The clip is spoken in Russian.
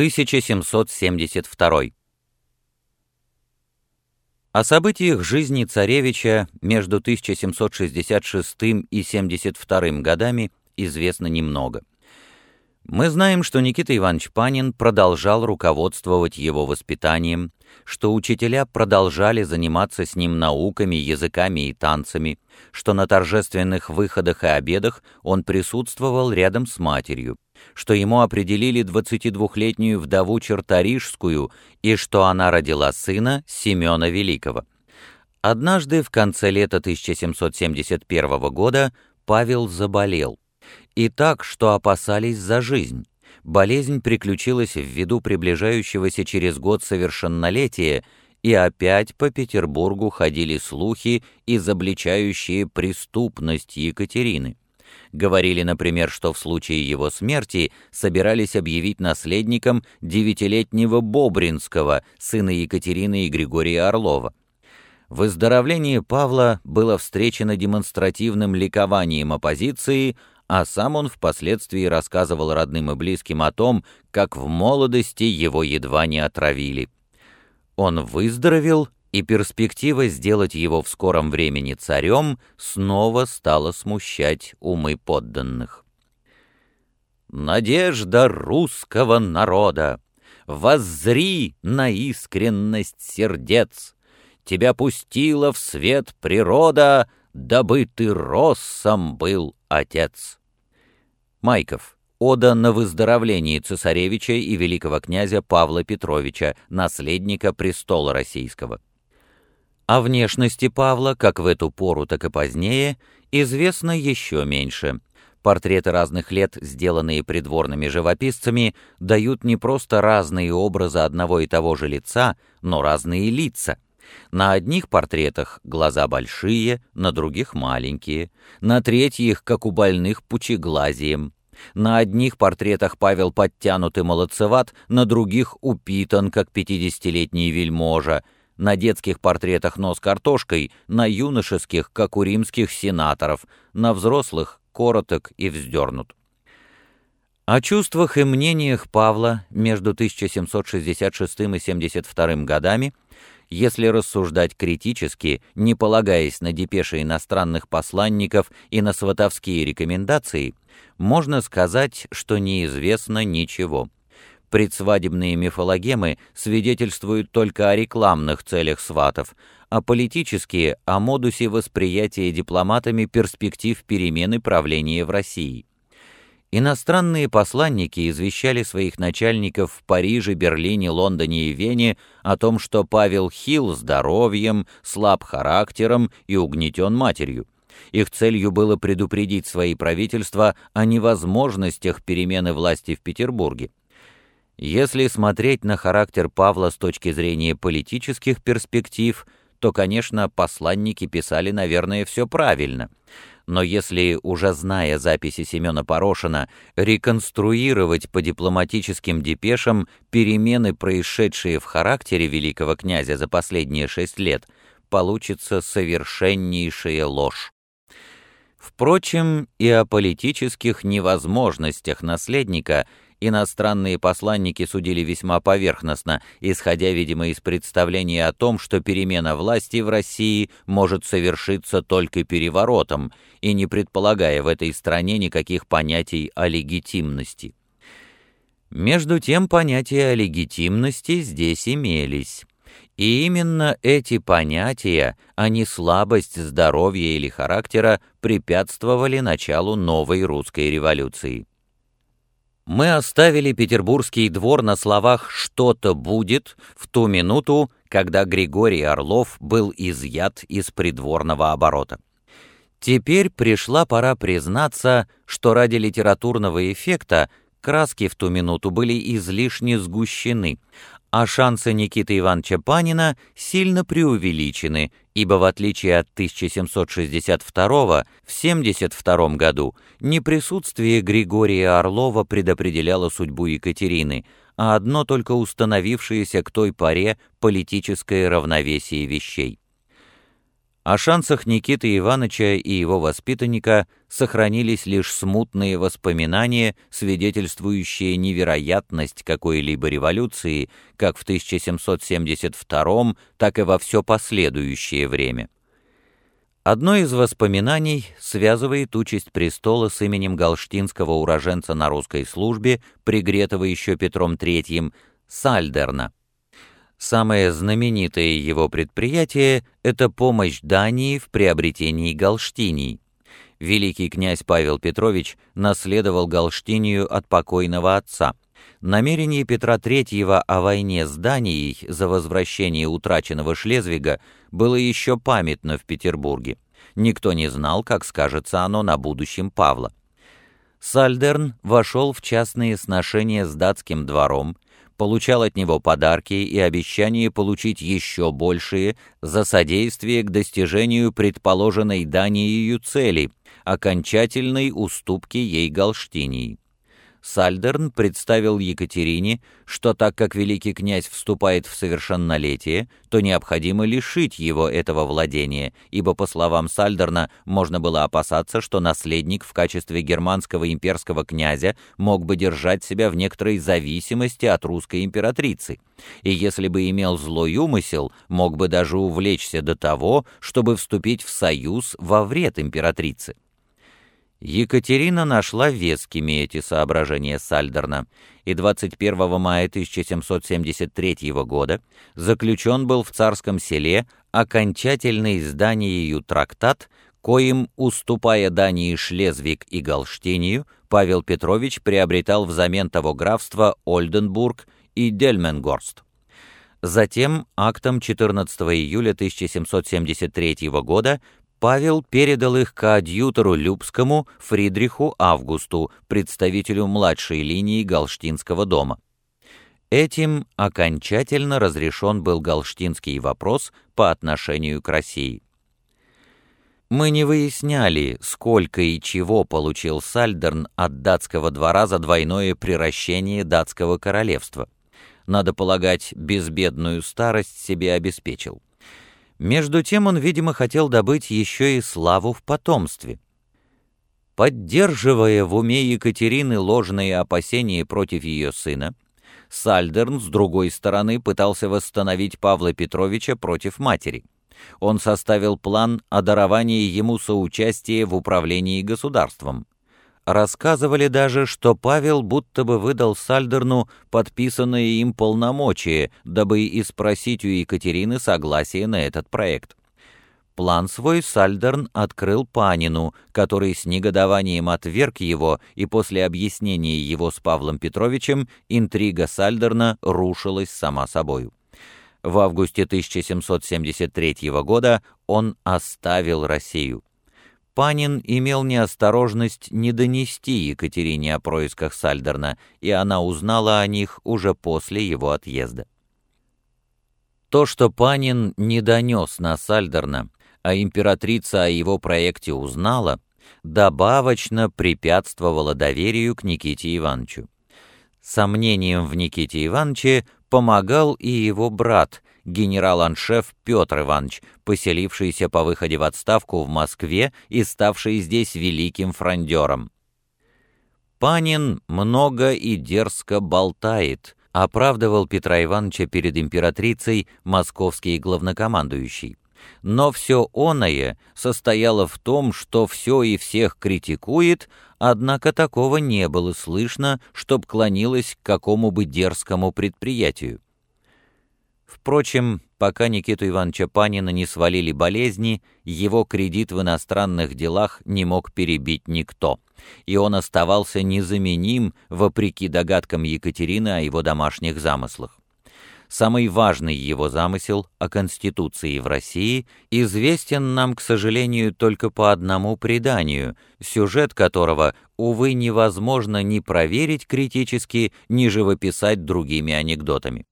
1772. О событиях жизни царевича между 1766 и 72 годами известно немного. Мы знаем, что Никита Иванович Панин продолжал руководствовать его воспитанием, что учителя продолжали заниматься с ним науками, языками и танцами, что на торжественных выходах и обедах он присутствовал рядом с матерью, что ему определили 22-летнюю вдову Черторижскую и что она родила сына Семена Великого. Однажды в конце лета 1771 года Павел заболел и так, что опасались за жизнь. Болезнь приключилась ввиду приближающегося через год совершеннолетия, и опять по Петербургу ходили слухи, изобличающие преступность Екатерины. Говорили, например, что в случае его смерти собирались объявить наследником девятилетнего Бобринского, сына Екатерины и Григория Орлова. Выздоровление Павла было встречено демонстративным ликованием оппозиции, а сам он впоследствии рассказывал родным и близким о том, как в молодости его едва не отравили. Он выздоровел, и перспектива сделать его в скором времени царем снова стала смущать умы подданных. «Надежда русского народа! Воззри на искренность сердец! Тебя пустила в свет природа, дабы ты россом был отец!» Майков. Ода на выздоровление цесаревича и великого князя Павла Петровича, наследника престола российского. О внешности Павла, как в эту пору, так и позднее, известно еще меньше. Портреты разных лет, сделанные придворными живописцами, дают не просто разные образы одного и того же лица, но разные лица. На одних портретах глаза большие, на других маленькие, на третьих, как у больных, пучеглазием. На одних портретах Павел подтянут и молодцеват, на других упитан, как пятидесятилетний вельможа, на детских портретах нос картошкой, на юношеских, как у римских сенаторов, на взрослых — короток и вздернут. О чувствах и мнениях Павла между 1766 и 72 годами — если рассуждать критически, не полагаясь на депеши иностранных посланников и на сватовские рекомендации, можно сказать, что неизвестно ничего. Предсвадебные мифологемы свидетельствуют только о рекламных целях сватов, а политические — о модусе восприятия дипломатами перспектив перемены правления в России. Иностранные посланники извещали своих начальников в Париже, Берлине, Лондоне и Вене о том, что Павел хил здоровьем, слаб характером и угнетен матерью. Их целью было предупредить свои правительства о невозможностях перемены власти в Петербурге. Если смотреть на характер Павла с точки зрения политических перспектив, то, конечно, посланники писали, наверное, все правильно — но если, уже зная записи Семена Порошина, реконструировать по дипломатическим депешам перемены, происшедшие в характере великого князя за последние шесть лет, получится совершеннейшая ложь. Впрочем, и о политических невозможностях наследника иностранные посланники судили весьма поверхностно, исходя, видимо, из представления о том, что перемена власти в России может совершиться только переворотом, и не предполагая в этой стране никаких понятий о легитимности. Между тем понятия о легитимности здесь имелись. И именно эти понятия, а не слабость здоровья или характера, препятствовали началу новой русской революции. Мы оставили Петербургский двор на словах «что-то будет» в ту минуту, когда Григорий Орлов был изъят из придворного оборота. Теперь пришла пора признаться, что ради литературного эффекта краски в ту минуту были излишне сгущены, а шансы Никиты Ивановича Панина сильно преувеличены, ибо в отличие от 1762 в 72 году не присутствие Григория Орлова предопределяло судьбу Екатерины, а одно только установившееся к той поре политическое равновесие вещей. О шансах Никиты Ивановича и его воспитанника сохранились лишь смутные воспоминания, свидетельствующие невероятность какой-либо революции, как в 1772, так и во все последующее время. Одно из воспоминаний связывает участь престола с именем галштинского уроженца на русской службе, пригретого еще Петром III, Сальдерна. Самое знаменитое его предприятие – это помощь Дании в приобретении Галштинии. Великий князь Павел Петрович наследовал Галштинию от покойного отца. Намерение Петра III о войне с Данией за возвращение утраченного Шлезвига было еще памятно в Петербурге. Никто не знал, как скажется оно на будущем Павла. Сальдерн вошел в частные сношения с датским двором, получал от него подарки и обещание получить еще большие за содействие к достижению предположенной Данией цели, окончательной уступки ей Галштинии. Сальдерн представил Екатерине, что так как великий князь вступает в совершеннолетие, то необходимо лишить его этого владения, ибо, по словам Сальдерна, можно было опасаться, что наследник в качестве германского имперского князя мог бы держать себя в некоторой зависимости от русской императрицы, и если бы имел злой умысел, мог бы даже увлечься до того, чтобы вступить в союз во вред императрицы. Екатерина нашла вескими эти соображения Сальдерна, и 21 мая 1773 года заключен был в царском селе окончательный Данией трактат, коим, уступая Дании Шлезвиг и Галштинию, Павел Петрович приобретал взамен того графства Ольденбург и Дельменгорст. Затем актом 14 июля 1773 года Павел передал их коадьютору Любскому Фридриху Августу, представителю младшей линии Галштинского дома. Этим окончательно разрешен был галштинский вопрос по отношению к России. Мы не выясняли, сколько и чего получил Сальдерн от датского двора за двойное приращение датского королевства. Надо полагать, безбедную старость себе обеспечил. Между тем он, видимо, хотел добыть еще и славу в потомстве. Поддерживая в уме Екатерины ложные опасения против ее сына, Сальдерн, с другой стороны, пытался восстановить Павла Петровича против матери. Он составил план о даровании ему соучастия в управлении государством. Рассказывали даже, что Павел будто бы выдал Сальдерну подписанное им полномочия, дабы и спросить у Екатерины согласие на этот проект. План свой Сальдерн открыл Панину, который с негодованием отверг его, и после объяснения его с Павлом Петровичем интрига Сальдерна рушилась сама собою. В августе 1773 года он оставил Россию. Панин имел неосторожность не донести Екатерине о происках Сальдерна, и она узнала о них уже после его отъезда. То, что Панин не донес на Сальдерна, а императрица о его проекте узнала, добавочно препятствовало доверию к Никите Ивановичу. Сомнением в Никите Ивановиче помогал и его брат, генерал-аншеф Петр Иванович, поселившийся по выходе в отставку в Москве и ставший здесь великим фрондером. Панин много и дерзко болтает, оправдывал Петра Ивановича перед императрицей московский главнокомандующий. Но все оное состояло в том, что все и всех критикует, однако такого не было слышно, чтоб клонилось к какому бы дерзкому предприятию. Впрочем, пока Никиту Ивановича Панина не свалили болезни, его кредит в иностранных делах не мог перебить никто, и он оставался незаменим, вопреки догадкам Екатерины о его домашних замыслах. Самый важный его замысел о Конституции в России известен нам, к сожалению, только по одному преданию, сюжет которого, увы, невозможно ни проверить критически, ни живописать другими анекдотами.